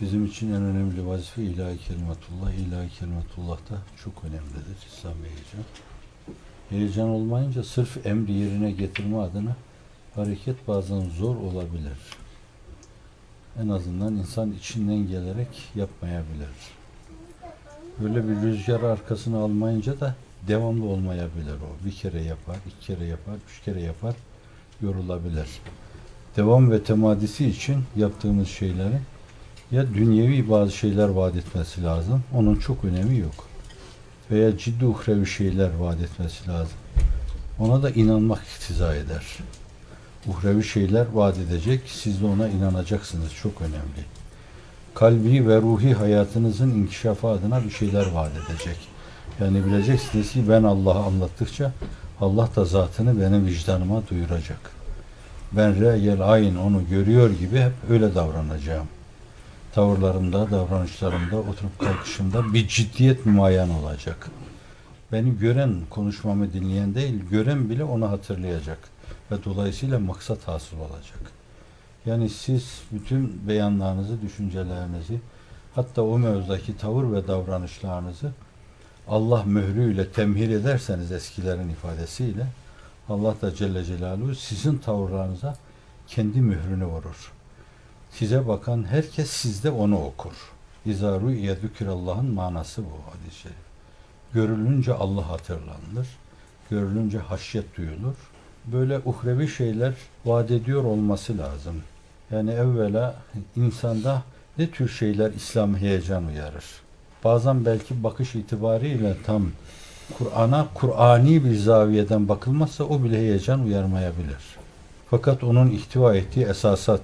Bizim için en önemli vazife ilahi kelimetullah. İlahi kelimetullah da çok önemlidir. İslam heyecan. Heyecan olmayınca sırf emri yerine getirme adına hareket bazen zor olabilir. En azından insan içinden gelerek yapmayabilir. Böyle bir rüzgar arkasına almayınca da devamlı olmayabilir o. Bir kere yapar, iki kere yapar, üç kere yapar, yorulabilir. Devam ve temadisi için yaptığımız şeyleri ya dünyevi bazı şeyler vaat etmesi lazım. Onun çok önemi yok. Veya ciddi uhrevi şeyler vaat etmesi lazım. Ona da inanmak iktiza eder. Uhrevi şeyler vaat edecek. Siz de ona inanacaksınız. Çok önemli. Kalbi ve ruhi hayatınızın inkişafı adına bir şeyler vaat edecek. Yani bileceksiniz ki ben Allah'ı anlattıkça Allah da zatını benim vicdanıma duyuracak. Ben re'yel ayin onu görüyor gibi hep öyle davranacağım tavırlarımda, davranışlarımda, oturup kalkışımda bir ciddiyet mümayan olacak. Beni gören, konuşmamı dinleyen değil, gören bile onu hatırlayacak. Ve dolayısıyla maksat hasıl olacak. Yani siz bütün beyanlarınızı, düşüncelerinizi, hatta o mevzudaki tavır ve davranışlarınızı Allah mührüyle temhir ederseniz eskilerin ifadesiyle Allah da Celle Celaluhu sizin tavırlarınıza kendi mührünü vurur. Size bakan herkes sizde onu okur. İzâ rü'ye Allah'ın manası bu hadis-i şerif. Görülünce Allah hatırlanır. Görülünce haşyet duyulur. Böyle uhrevi şeyler vaat ediyor olması lazım. Yani evvela insanda ne tür şeyler İslam heyecan uyarır? Bazen belki bakış itibariyle tam Kur'an'a Kur'ani bir zaviyeden bakılmazsa o bile heyecan uyarmayabilir. Fakat onun ihtiva ettiği esasat,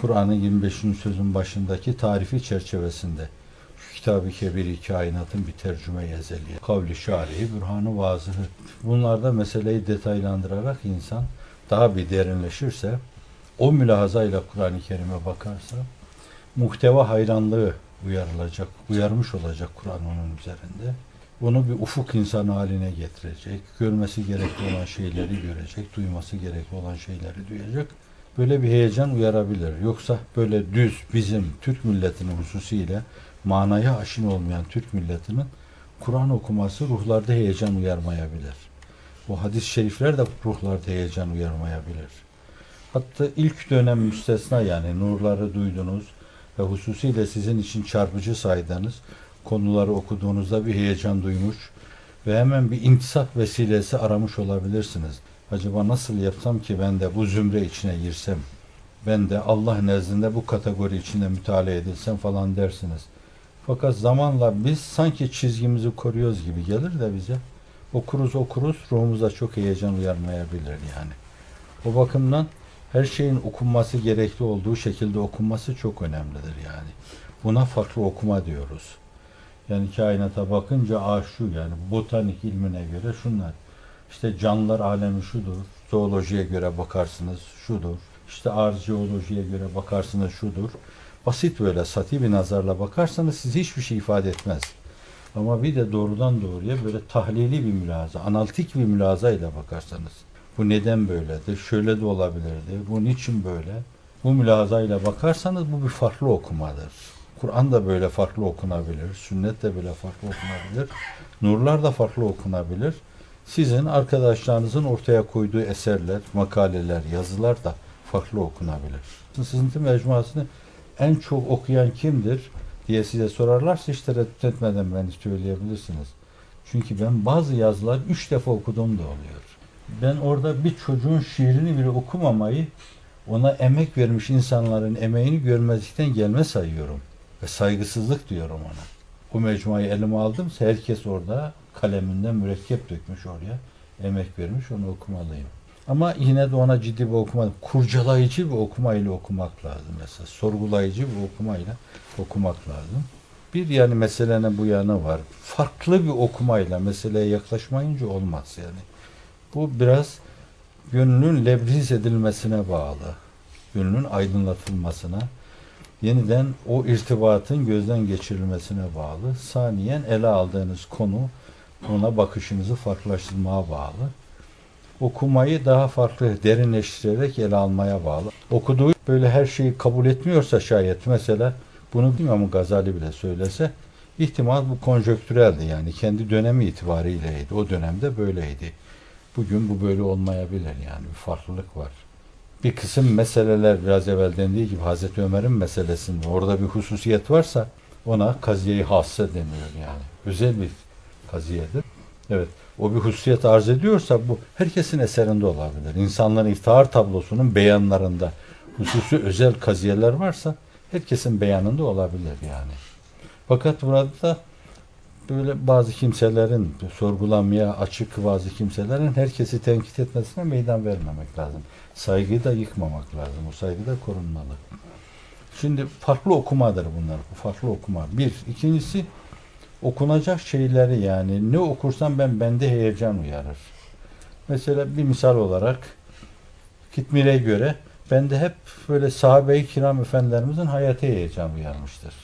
Kur'an'ın 25. sözün başındaki tarifi çerçevesinde şu kitabı kebiri kainatın bir tercüme ezeli, kavli şarihi, bürhanı vazıhı. Bunlarda meseleyi detaylandırarak insan daha bir derinleşirse, o mülahazayla Kur'an-ı Kerim'e bakarsa, muhteva hayranlığı uyarılacak, uyarmış olacak Kur'an onun üzerinde. Bunu bir ufuk insanı haline getirecek, görmesi gerekli olan şeyleri görecek, duyması gerekli olan şeyleri duyacak böyle bir heyecan uyarabilir. Yoksa böyle düz bizim Türk milletinin hususiyle manaya aşın olmayan Türk milletinin Kur'an okuması ruhlarda heyecan uyarmayabilir. Bu hadis-i şerifler de ruhlarda heyecan uyarmayabilir. Hatta ilk dönem müstesna yani nurları duydunuz ve hususiyle sizin için çarpıcı saydığınız konuları okuduğunuzda bir heyecan duymuş ve hemen bir intisap vesilesi aramış olabilirsiniz acaba nasıl yapsam ki ben de bu zümre içine girsem, ben de Allah nezdinde bu kategori içinde mütalaa edilsem falan dersiniz. Fakat zamanla biz sanki çizgimizi koruyoruz gibi gelir de bize. Okuruz okuruz ruhumuza çok heyecan uyarmayabilir yani. O bakımdan her şeyin okunması gerekli olduğu şekilde okunması çok önemlidir yani. Buna farklı okuma diyoruz. Yani kainata bakınca a şu yani botanik ilmine göre şunlar. İşte canlılar alemi şudur. Zoolojiye göre bakarsınız şudur. İşte arjeolojiye göre bakarsınız şudur. Basit böyle sati bir nazarla bakarsanız size hiçbir şey ifade etmez. Ama bir de doğrudan doğruya böyle tahlili bir mülaza, analitik bir mülaza ile bakarsanız bu neden böyledir, şöyle de olabilirdi, bu niçin böyle? Bu mülaza ile bakarsanız bu bir farklı okumadır. Kur'an da böyle farklı okunabilir, sünnet de böyle farklı okunabilir, nurlar da farklı okunabilir sizin arkadaşlarınızın ortaya koyduğu eserler, makaleler, yazılar da farklı okunabilir. Sızıntı mecmuasını en çok okuyan kimdir diye size sorarlarsa hiç tereddüt etmeden beni söyleyebilirsiniz. Çünkü ben bazı yazılar üç defa okudum da oluyor. Ben orada bir çocuğun şiirini bile okumamayı ona emek vermiş insanların emeğini görmezlikten gelme sayıyorum. Ve saygısızlık diyorum ona. Bu mecmuayı elime aldım. Herkes orada kaleminden mürekkep dökmüş oraya. Emek vermiş onu okumalıyım. Ama yine de ona ciddi bir okuma, kurcalayıcı bir okumayla okumak lazım mesela. Sorgulayıcı bir okumayla okumak lazım. Bir yani meselenin bu yanı var. Farklı bir okumayla meseleye yaklaşmayınca olmaz yani. Bu biraz gönlün lebriz edilmesine bağlı. Gönlün aydınlatılmasına, yeniden o irtibatın gözden geçirilmesine bağlı. Saniyen ele aldığınız konu ona bakışınızı farklılaştırmaya bağlı. Okumayı daha farklı derinleştirerek ele almaya bağlı. Okuduğu böyle her şeyi kabul etmiyorsa şayet mesela Bunu İmam Gazali bile söylese ihtimal bu konjöktüreldi yani kendi dönemi itibariyleydi. O dönemde böyleydi. Bugün bu böyle olmayabilir yani bir farklılık var. Bir kısım meseleler biraz evvel dendiği gibi Hazreti Ömer'in meselesinde orada bir hususiyet varsa ona kaziye-i hasse deniyor yani. Özel bir kaziyedir. Evet. O bir hususiyet arz ediyorsa bu herkesin eserinde olabilir. İnsanların iftihar tablosunun beyanlarında hususi özel kaziyeler varsa herkesin beyanında olabilir yani. Fakat burada böyle bazı kimselerin sorgulamaya açık bazı kimselerin herkesi tenkit etmesine meydan vermemek lazım. Saygıyı da yıkmamak lazım. O saygı da korunmalı. Şimdi farklı okumadır bunlar. Bu farklı okuma. Bir. ikincisi okunacak şeyleri yani ne okursam ben bende heyecan uyarır. Mesela bir misal olarak Kitmir'e göre bende hep böyle sahabe-i kiram efendilerimizin hayatı heyecan uyarmıştır.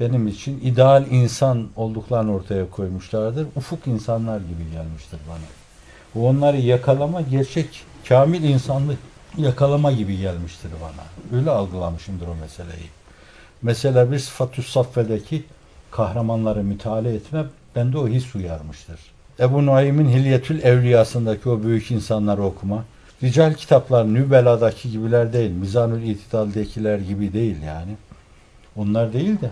Benim için ideal insan olduklarını ortaya koymuşlardır. Ufuk insanlar gibi gelmiştir bana. Onları yakalama gerçek kamil insanlık yakalama gibi gelmiştir bana. Öyle algılamışımdır o meseleyi. Mesela bir sıfatü saffedeki kahramanları müteala etme bende o his uyarmıştır. Ebu Nuaym'in Hilyetül Evliyasındaki o büyük insanları okuma, rical kitaplar Nübela'daki gibiler değil, Mizanül İtidal'dekiler gibi değil yani. Onlar değil de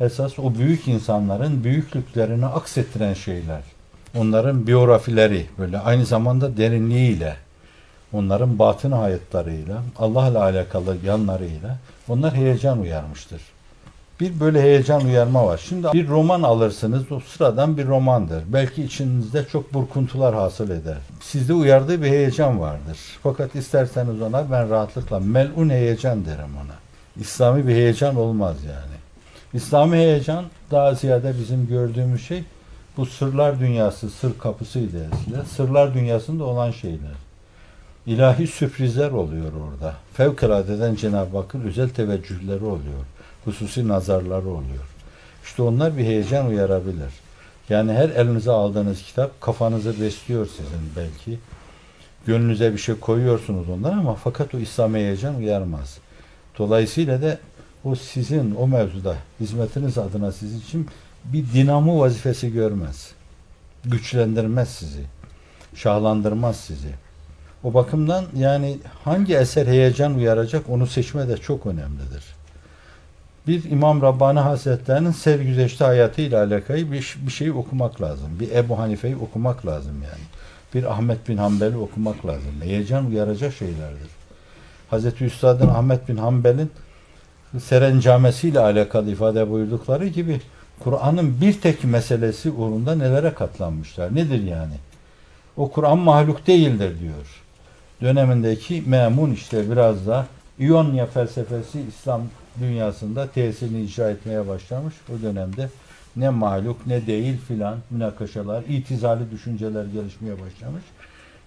esas o büyük insanların büyüklüklerini aksettiren şeyler. Onların biyografileri böyle aynı zamanda derinliğiyle, onların batın hayatlarıyla, Allah'la alakalı yanlarıyla onlar heyecan uyarmıştır. Bir böyle heyecan uyarma var. Şimdi bir roman alırsınız, o sıradan bir romandır. Belki içinizde çok burkuntular hasıl eder. Sizde uyardığı bir heyecan vardır. Fakat isterseniz ona ben rahatlıkla melun heyecan derim ona. İslami bir heyecan olmaz yani. İslami heyecan daha ziyade bizim gördüğümüz şey bu sırlar dünyası, sır kapısıydı eskiden. Sırlar dünyasında olan şeyler. İlahi sürprizler oluyor orada. Fevkaladeden Cenab-ı Hakk'ın özel teveccühleri oluyor. Hususi nazarları oluyor. İşte onlar bir heyecan uyarabilir. Yani her elinize aldığınız kitap kafanızı besliyor sizin belki. Gönlünüze bir şey koyuyorsunuz ondan ama fakat o İslam heyecan uyarmaz. Dolayısıyla da o sizin o mevzuda hizmetiniz adına sizin için bir dinamo vazifesi görmez. Güçlendirmez sizi. Şahlandırmaz sizi. O bakımdan yani hangi eser heyecan uyaracak onu seçme de çok önemlidir. Bir İmam Rabbani Hazretleri'nin sergüzeşte hayatıyla alakalı bir, bir şey okumak lazım. Bir Ebu Hanife'yi okumak lazım yani. Bir Ahmet bin Hanbel'i okumak lazım. Heyecan uyaracak şeylerdir. Hazreti Üstad'ın Ahmet bin Hanbel'in serencamesiyle alakalı ifade buyurdukları gibi Kur'an'ın bir tek meselesi uğrunda nelere katlanmışlar. Nedir yani? O Kur'an mahluk değildir diyor. Dönemindeki memun işte biraz da İonya felsefesi İslam dünyasında tesirini icra etmeye başlamış. O dönemde ne mahluk ne değil filan münakaşalar, itizali düşünceler gelişmeye başlamış.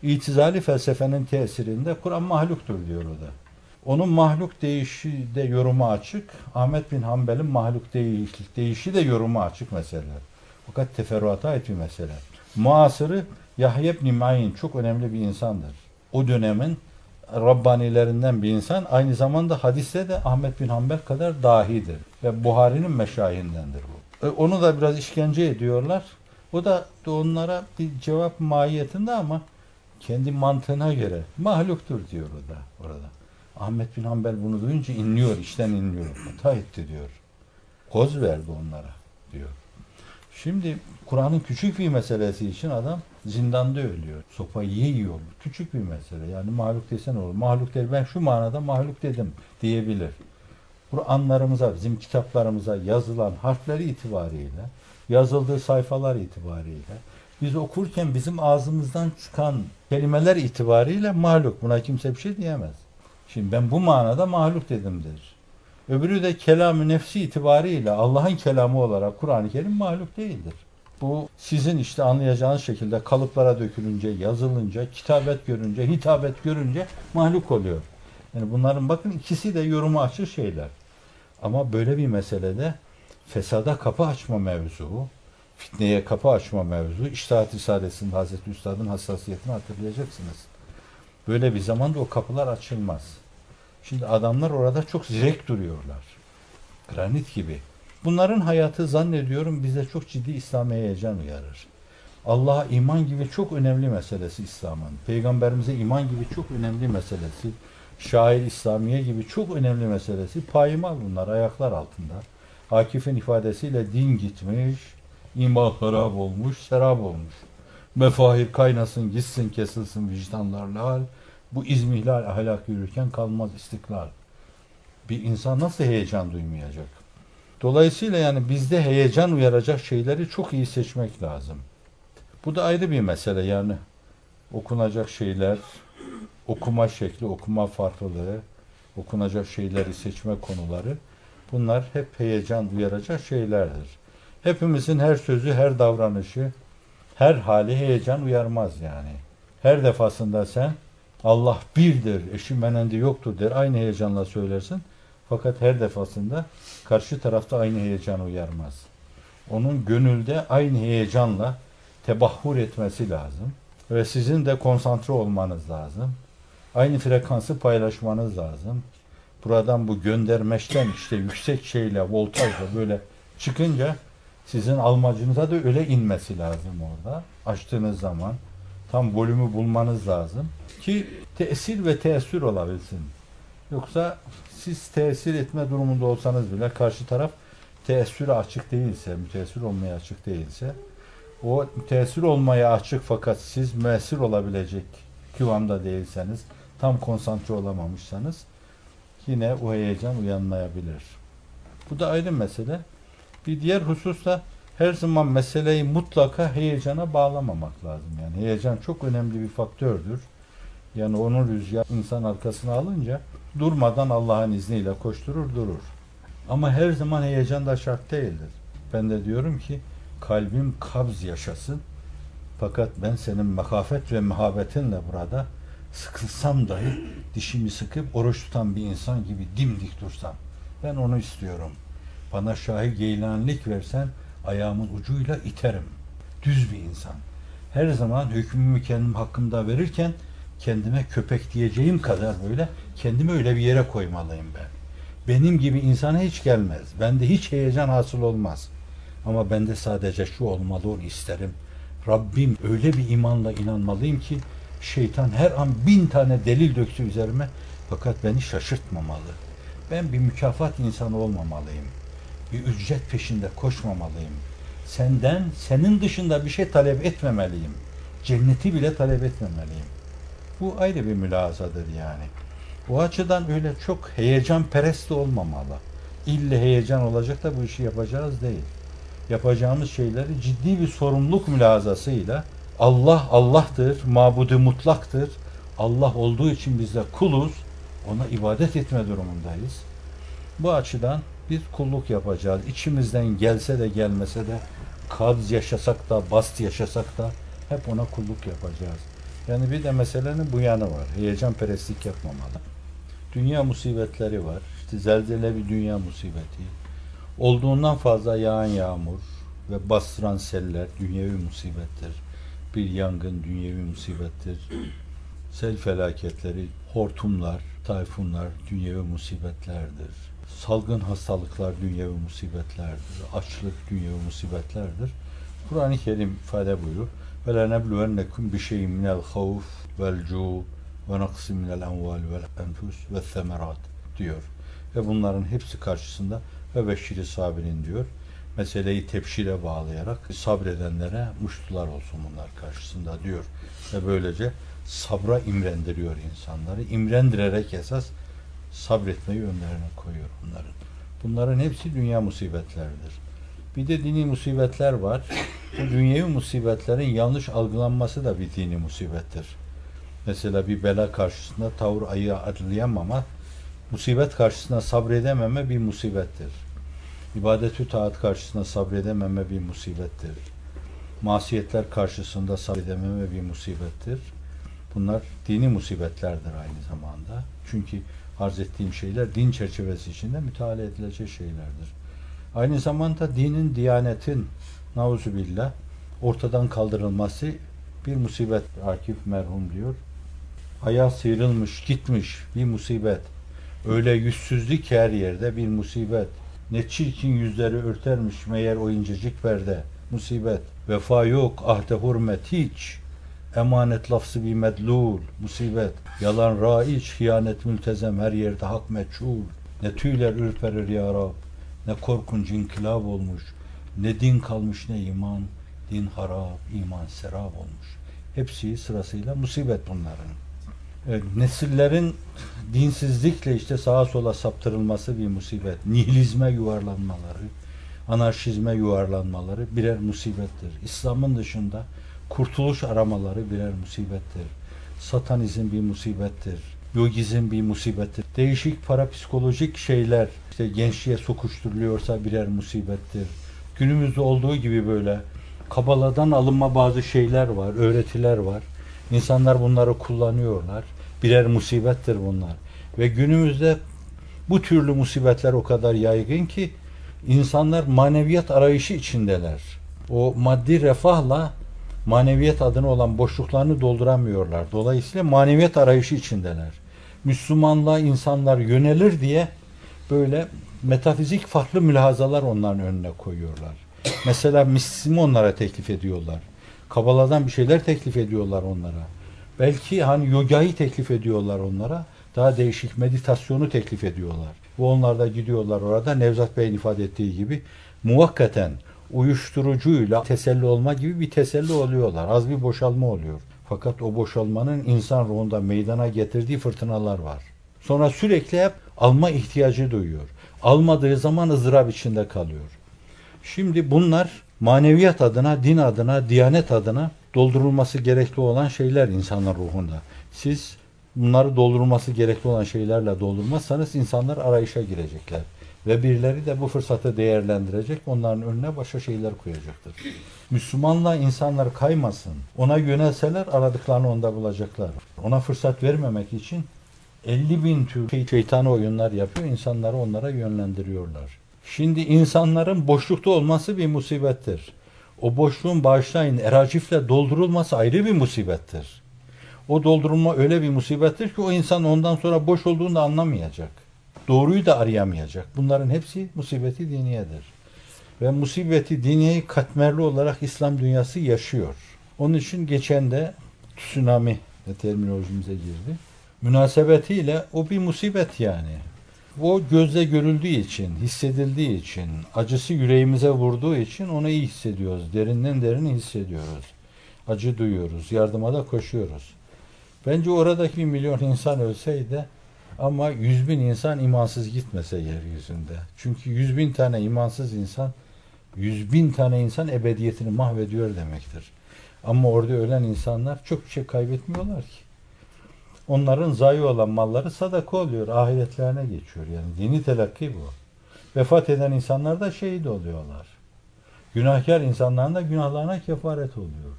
İtizali felsefenin tesirinde Kur'an mahluktur diyor o da. Onun mahluk değişi de yoruma açık. Ahmet bin Hanbel'in mahluk değiş, değişi de yoruma açık meseleler. Fakat teferruata ait bir mesele. Muasırı Yahya ibn Ma'in çok önemli bir insandır. O dönemin Rabbanilerinden bir insan. Aynı zamanda hadiste de Ahmet bin Hanbel kadar dahidir. Ve Buhari'nin meşayihindendir bu. E, onu da biraz işkence ediyorlar. O da onlara bir cevap mahiyetinde ama kendi mantığına göre mahluktur diyor o da orada. Ahmet bin Hanbel bunu duyunca inliyor, işten inliyor. Hata etti diyor. Koz verdi onlara diyor. Şimdi Kur'an'ın küçük bir meselesi için adam zindanda ölüyor. Sopayı yiyor. Küçük bir mesele. Yani mahluk desen olur. Mahluk değil. Ben şu manada mahluk dedim diyebilir. Kur'anlarımıza, bizim kitaplarımıza yazılan harfleri itibariyle, yazıldığı sayfalar itibariyle, biz okurken bizim ağzımızdan çıkan kelimeler itibariyle mahluk. Buna kimse bir şey diyemez. Şimdi ben bu manada mahluk dedim der. Öbürü de kelamı nefsi itibariyle Allah'ın kelamı olarak Kur'an-ı Kerim mahluk değildir. Bu sizin işte anlayacağınız şekilde kalıplara dökülünce, yazılınca, kitabet görünce, hitabet görünce mahluk oluyor. Yani bunların bakın ikisi de yoruma açır şeyler. Ama böyle bir meselede fesada kapı açma mevzu, fitneye kapı açma mevzu, İştahat Risalesi'nde Hazreti Üstad'ın hassasiyetini hatırlayacaksınız. Böyle bir zamanda o kapılar açılmaz. Şimdi adamlar orada çok zirek duruyorlar. granit gibi. Bunların hayatı zannediyorum bize çok ciddi İslam heyecan uyarır. Allah'a iman gibi çok önemli meselesi İslam'ın. Peygamberimize iman gibi çok önemli meselesi. Şair İslamiye gibi çok önemli meselesi. Payimal bunlar ayaklar altında. Akif'in ifadesiyle din gitmiş, iman harap olmuş, serap olmuş. Mefahir kaynasın, gitsin, kesilsin vicdanlarla hal. Bu izmihlal ahlak yürürken kalmaz istiklal. Bir insan nasıl heyecan duymayacak? Dolayısıyla yani bizde heyecan uyaracak şeyleri çok iyi seçmek lazım. Bu da ayrı bir mesele yani okunacak şeyler, okuma şekli, okuma farklılığı, okunacak şeyleri seçme konuları bunlar hep heyecan uyaracak şeylerdir. Hepimizin her sözü, her davranışı, her hali heyecan uyarmaz yani. Her defasında sen Allah birdir, eşi menendi yoktur der. Aynı heyecanla söylersin. Fakat her defasında karşı tarafta aynı heyecan uyarmaz. Onun gönülde aynı heyecanla tebahhur etmesi lazım. Ve sizin de konsantre olmanız lazım. Aynı frekansı paylaşmanız lazım. Buradan bu göndermeçten işte yüksek şeyle, voltajla böyle çıkınca sizin almacınıza da öyle inmesi lazım orada. Açtığınız zaman tam volümü bulmanız lazım ki tesir ve teessür olabilsin. Yoksa siz tesir etme durumunda olsanız bile karşı taraf teessüre açık değilse, müteessir olmaya açık değilse o tesir olmaya açık fakat siz müessir olabilecek kıvamda değilseniz, tam konsantre olamamışsanız yine o heyecan uyanmayabilir. Bu da ayrı mesele. Bir diğer husus da her zaman meseleyi mutlaka heyecana bağlamamak lazım. Yani heyecan çok önemli bir faktördür. Yani onun rüzgar insan arkasına alınca durmadan Allah'ın izniyle koşturur durur. Ama her zaman heyecan da şart değildir. Ben de diyorum ki kalbim kabz yaşasın. Fakat ben senin mekafet ve mehabetinle burada sıkılsam dahi dişimi sıkıp oruç tutan bir insan gibi dimdik dursam. Ben onu istiyorum. Bana şahi geylanlik versen ayağımın ucuyla iterim. Düz bir insan. Her zaman hükmümü kendim hakkımda verirken kendime köpek diyeceğim kadar böyle kendimi öyle bir yere koymalıyım ben. Benim gibi insana hiç gelmez. Bende hiç heyecan hasıl olmaz. Ama bende sadece şu olmalı onu isterim. Rabbim öyle bir imanla inanmalıyım ki şeytan her an bin tane delil döksü üzerime fakat beni şaşırtmamalı. Ben bir mükafat insanı olmamalıyım. Bir ücret peşinde koşmamalıyım. Senden, senin dışında bir şey talep etmemeliyim. Cenneti bile talep etmemeliyim. Bu ayrı bir mülazadır yani. Bu açıdan öyle çok heyecan perest olmamalı. İlle heyecan olacak da bu işi yapacağız değil. Yapacağımız şeyleri ciddi bir sorumluluk mülazasıyla Allah Allah'tır, mabudu mutlaktır. Allah olduğu için biz de kuluz. Ona ibadet etme durumundayız. Bu açıdan biz kulluk yapacağız. İçimizden gelse de gelmese de kadz yaşasak da, bast yaşasak da hep ona kulluk yapacağız. Yani bir de meselenin bu yanı var. Heyecan perestlik yapmamalı. Dünya musibetleri var. İşte zelzele bir dünya musibeti. Olduğundan fazla yağan yağmur ve bastıran seller dünyevi musibettir. Bir yangın dünyevi musibettir. Sel felaketleri, hortumlar, tayfunlar dünyevi musibetlerdir. Salgın hastalıklar dünyevi musibetlerdir. Açlık dünyevi musibetlerdir. Kur'an-ı Kerim ifade buyuruyor. Ve lenebluvennekum bi şeyin minel havf vel cu ve naqsi minel enval vel enfus ve semerat diyor. Ve bunların hepsi karşısında ve beşiri sabirin diyor. Meseleyi tepşire bağlayarak sabredenlere muştular olsun bunlar karşısında diyor. Ve böylece sabra imrendiriyor insanları. İmrendirerek esas sabretmeyi önlerine koyuyor bunların. Bunların hepsi dünya musibetleridir. Bir de dini musibetler var. Bu dünyevi musibetlerin yanlış algılanması da bir dini musibettir. Mesela bir bela karşısında tavır ayı atlayamama, musibet karşısında sabredememe bir musibettir. İbadetü taat karşısında sabredememe bir musibettir. Masiyetler karşısında sabredememe bir musibettir. Bunlar dini musibetlerdir aynı zamanda. Çünkü arz ettiğim şeyler din çerçevesi içinde müteala edilecek şeylerdir. Aynı zamanda dinin, diyanetin nauzubillah ortadan kaldırılması bir musibet. Akif merhum diyor. Ayağı sıyrılmış, gitmiş bir musibet. Öyle yüzsüzlük her yerde bir musibet. Ne çirkin yüzleri örtermiş meğer o incecik perde. Musibet. Vefa yok, ahde hürmet hiç. Emanet lafzı bir medlul, musibet. Yalan raiç, hiyanet mültezem, her yerde hak meçhul. Ne tüyler ürperir ya Rab, ne korkunç inkılap olmuş. Ne din kalmış ne iman, din harap, iman serap olmuş. Hepsi sırasıyla musibet bunların. Evet, nesillerin dinsizlikle işte sağa sola saptırılması bir musibet. Nihilizme yuvarlanmaları, anarşizme yuvarlanmaları birer musibettir. İslam'ın dışında kurtuluş aramaları birer musibettir. Satanizm bir musibettir. Yogizm bir musibettir. Değişik parapsikolojik şeyler işte gençliğe sokuşturuluyorsa birer musibettir. Günümüzde olduğu gibi böyle kabaladan alınma bazı şeyler var, öğretiler var. İnsanlar bunları kullanıyorlar. Birer musibettir bunlar. Ve günümüzde bu türlü musibetler o kadar yaygın ki insanlar maneviyat arayışı içindeler. O maddi refahla maneviyat adına olan boşluklarını dolduramıyorlar. Dolayısıyla maneviyat arayışı içindeler. Müslümanlığa insanlar yönelir diye böyle metafizik farklı mülahazalar onların önüne koyuyorlar. Mesela mistisimi onlara teklif ediyorlar. Kabaladan bir şeyler teklif ediyorlar onlara. Belki hani yogayı teklif ediyorlar onlara. Daha değişik meditasyonu teklif ediyorlar. Ve onlar da gidiyorlar orada Nevzat Bey'in ifade ettiği gibi muvakkaten uyuşturucuyla teselli olma gibi bir teselli oluyorlar. Az bir boşalma oluyor. Fakat o boşalmanın insan ruhunda meydana getirdiği fırtınalar var. Sonra sürekli hep alma ihtiyacı duyuyor. Almadığı zaman ızdırap içinde kalıyor. Şimdi bunlar maneviyat adına, din adına, diyanet adına doldurulması gerekli olan şeyler insanlar ruhunda. Siz bunları doldurulması gerekli olan şeylerle doldurmazsanız insanlar arayışa girecekler. Ve birileri de bu fırsatı değerlendirecek, onların önüne başka şeyler koyacaktır. Müslümanla insanlar kaymasın, ona yönelseler aradıklarını onda bulacaklar. Ona fırsat vermemek için 50 bin tür şeytani oyunlar yapıyor, insanları onlara yönlendiriyorlar. Şimdi insanların boşlukta olması bir musibettir. O boşluğun bağışlayın eracifle doldurulması ayrı bir musibettir. O doldurulma öyle bir musibettir ki o insan ondan sonra boş olduğunu da anlamayacak. Doğruyu da arayamayacak. Bunların hepsi musibeti diniyedir. Ve musibeti diniyeyi katmerli olarak İslam dünyası yaşıyor. Onun için geçen de tsunami terminolojimize girdi. Münasebetiyle o bir musibet yani. O gözle görüldüğü için, hissedildiği için, acısı yüreğimize vurduğu için onu iyi hissediyoruz. Derinden derini hissediyoruz. Acı duyuyoruz, yardıma da koşuyoruz. Bence oradaki bir milyon insan ölseydi ama yüz bin insan imansız gitmese yeryüzünde. Çünkü yüz bin tane imansız insan, yüz bin tane insan ebediyetini mahvediyor demektir. Ama orada ölen insanlar çok bir şey kaybetmiyorlar ki. Onların zayi olan malları sadaka oluyor, ahiretlerine geçiyor. Yani dini telakki bu. Vefat eden insanlar da şehit oluyorlar. Günahkar insanların da günahlarına kefaret oluyor.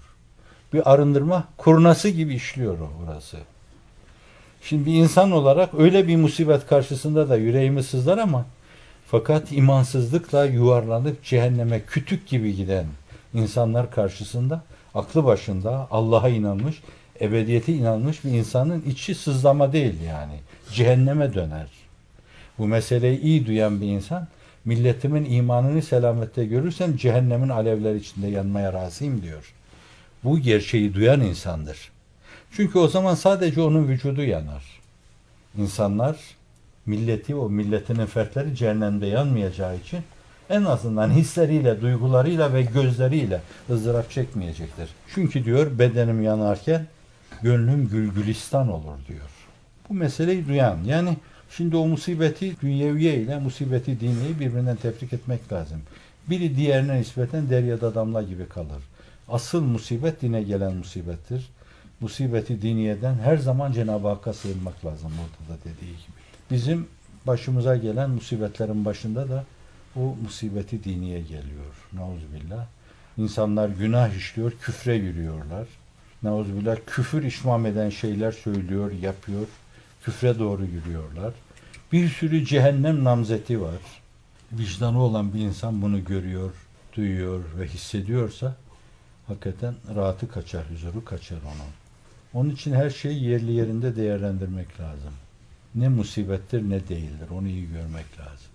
Bir arındırma kurnası gibi işliyor o burası. Şimdi bir insan olarak öyle bir musibet karşısında da yüreğimiz sızlar ama fakat imansızlıkla yuvarlanıp cehenneme kütük gibi giden insanlar karşısında aklı başında Allah'a inanmış, ebediyete inanmış bir insanın içi sızlama değil yani. Cehenneme döner. Bu meseleyi iyi duyan bir insan milletimin imanını selamette görürsem cehennemin alevler içinde yanmaya razıyım diyor. Bu gerçeği duyan insandır. Çünkü o zaman sadece onun vücudu yanar. İnsanlar milleti, o milletinin fertleri cehennemde yanmayacağı için en azından hisleriyle, duygularıyla ve gözleriyle ızdırap çekmeyecektir. Çünkü diyor bedenim yanarken gönlüm gülgülistan olur diyor. Bu meseleyi duyan yani şimdi o musibeti dünyeviye ile musibeti diniyi birbirinden tebrik etmek lazım. Biri diğerine nispeten deryada damla gibi kalır. Asıl musibet dine gelen musibettir. Musibeti diniyeden her zaman Cenab-ı Hakk'a sığınmak lazım orada da dediği gibi. Bizim başımıza gelen musibetlerin başında da o musibeti diniye geliyor. Nauzubillah. İnsanlar günah işliyor, küfre yürüyorlar. Nauzubillah küfür işmam eden şeyler söylüyor, yapıyor. Küfre doğru yürüyorlar. Bir sürü cehennem namzeti var. Vicdanı olan bir insan bunu görüyor, duyuyor ve hissediyorsa hakikaten rahatı kaçar, huzuru kaçar onun. Onun için her şeyi yerli yerinde değerlendirmek lazım. Ne musibettir ne değildir. Onu iyi görmek lazım.